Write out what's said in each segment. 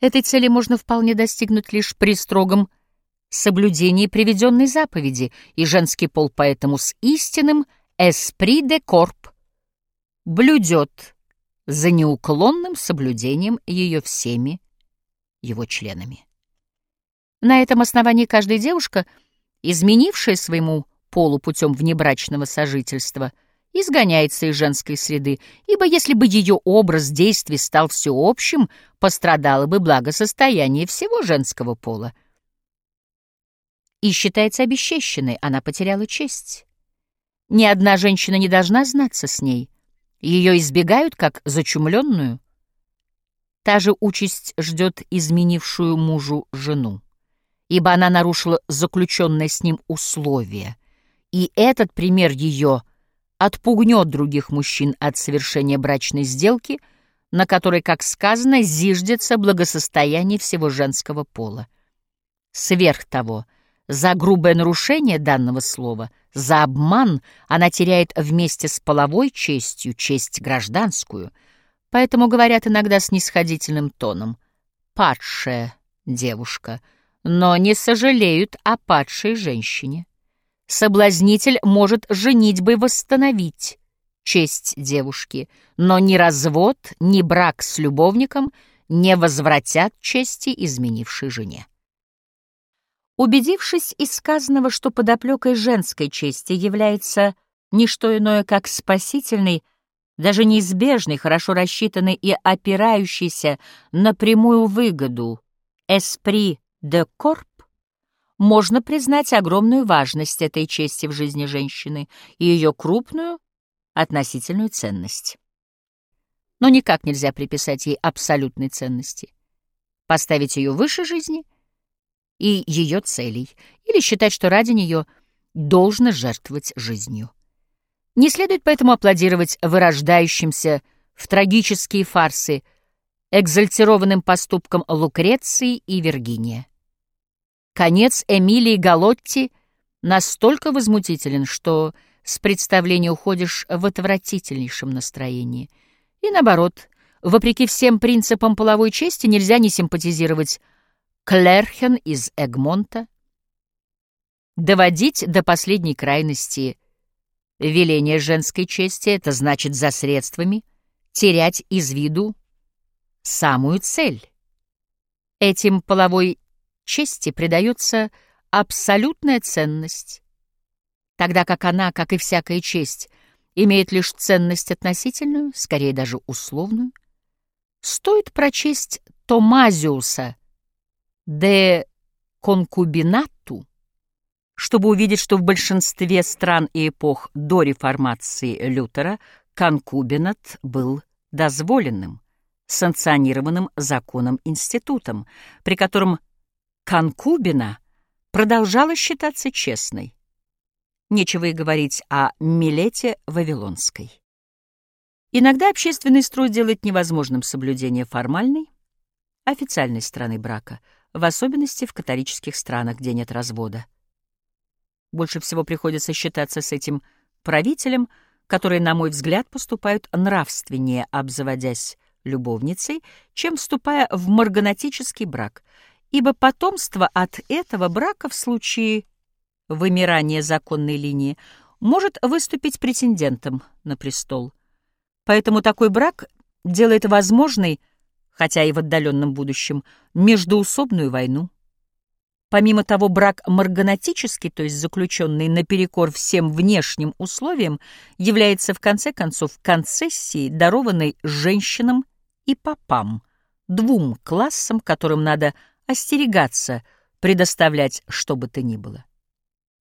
Этой цели можно вполне достигнуть лишь при строгом соблюдении приведенной заповеди, и женский пол поэтому с истинным «esprit de corps» блюдет за неуклонным соблюдением ее всеми его членами. На этом основании каждая девушка, изменившая своему полу путем внебрачного сожительства, изгоняется из женской среды, ибо если бы ее образ действий стал всеобщим, пострадало бы благосостояние всего женского пола. И считается обесчещенной, она потеряла честь. Ни одна женщина не должна знаться с ней. Ее избегают как зачумленную. Та же участь ждет изменившую мужу жену, ибо она нарушила заключенное с ним условие, и этот пример ее отпугнет других мужчин от совершения брачной сделки, на которой, как сказано, зиждется благосостояние всего женского пола. Сверх того — за грубое нарушение данного слова, за обман она теряет вместе с половой честью честь гражданскую, поэтому говорят иногда с нисходительным тоном «падшая девушка», но не сожалеют о падшей женщине. Соблазнитель может женитьбой восстановить честь девушки, но ни развод, ни брак с любовником не возвратят чести изменившей жене. Убедившись из сказанного, что подоплекой женской чести является не что иное, как спасительный, даже неизбежный, хорошо рассчитанный и опирающийся на прямую выгоду «esprit de corps», можно признать огромную важность этой чести в жизни женщины и ее крупную относительную ценность. Но никак нельзя приписать ей абсолютной ценности. Поставить ее выше жизни — и ее целей, или считать, что ради нее должно жертвовать жизнью. Не следует поэтому аплодировать вырождающимся в трагические фарсы экзальтированным поступкам Лукреции и Виргиния. Конец Эмилии Галотти настолько возмутителен, что с представления уходишь в отвратительнейшем настроении. И наоборот, вопреки всем принципам половой чести нельзя не симпатизировать Клерхен из Эгмонта. Доводить до последней крайности веление женской чести — это значит за средствами терять из виду самую цель. Этим половой чести придается абсолютная ценность, тогда как она, как и всякая честь, имеет лишь ценность относительную, скорее даже условную. Стоит прочесть Томазиуса — де конкубинату, чтобы увидеть, что в большинстве стран и эпох до реформации Лютера конкубинат был дозволенным, санкционированным законом-институтом, при котором конкубина продолжала считаться честной. Нечего и говорить о Милете Вавилонской. Иногда общественный строй делает невозможным соблюдение формальной, официальной стороны брака — в особенности в католических странах, где нет развода. Больше всего приходится считаться с этим правителем, которые, на мой взгляд, поступают нравственнее, обзаводясь любовницей, чем вступая в марганатический брак, ибо потомство от этого брака в случае вымирания законной линии может выступить претендентом на престол. Поэтому такой брак делает возможной хотя и в отдаленном будущем, междуусобную войну. Помимо того, брак марганатический, то есть заключенный наперекор всем внешним условиям, является в конце концов концессией, дарованной женщинам и попам, двум классам, которым надо остерегаться предоставлять что бы то ни было.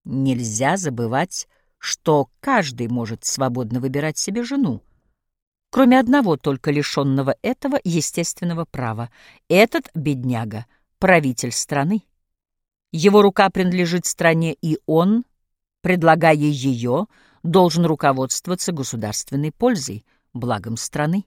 Нельзя забывать, что каждый может свободно выбирать себе жену, кроме одного только лишенного этого естественного права. Этот бедняга — правитель страны. Его рука принадлежит стране, и он, предлагая ее, должен руководствоваться государственной пользой, благом страны.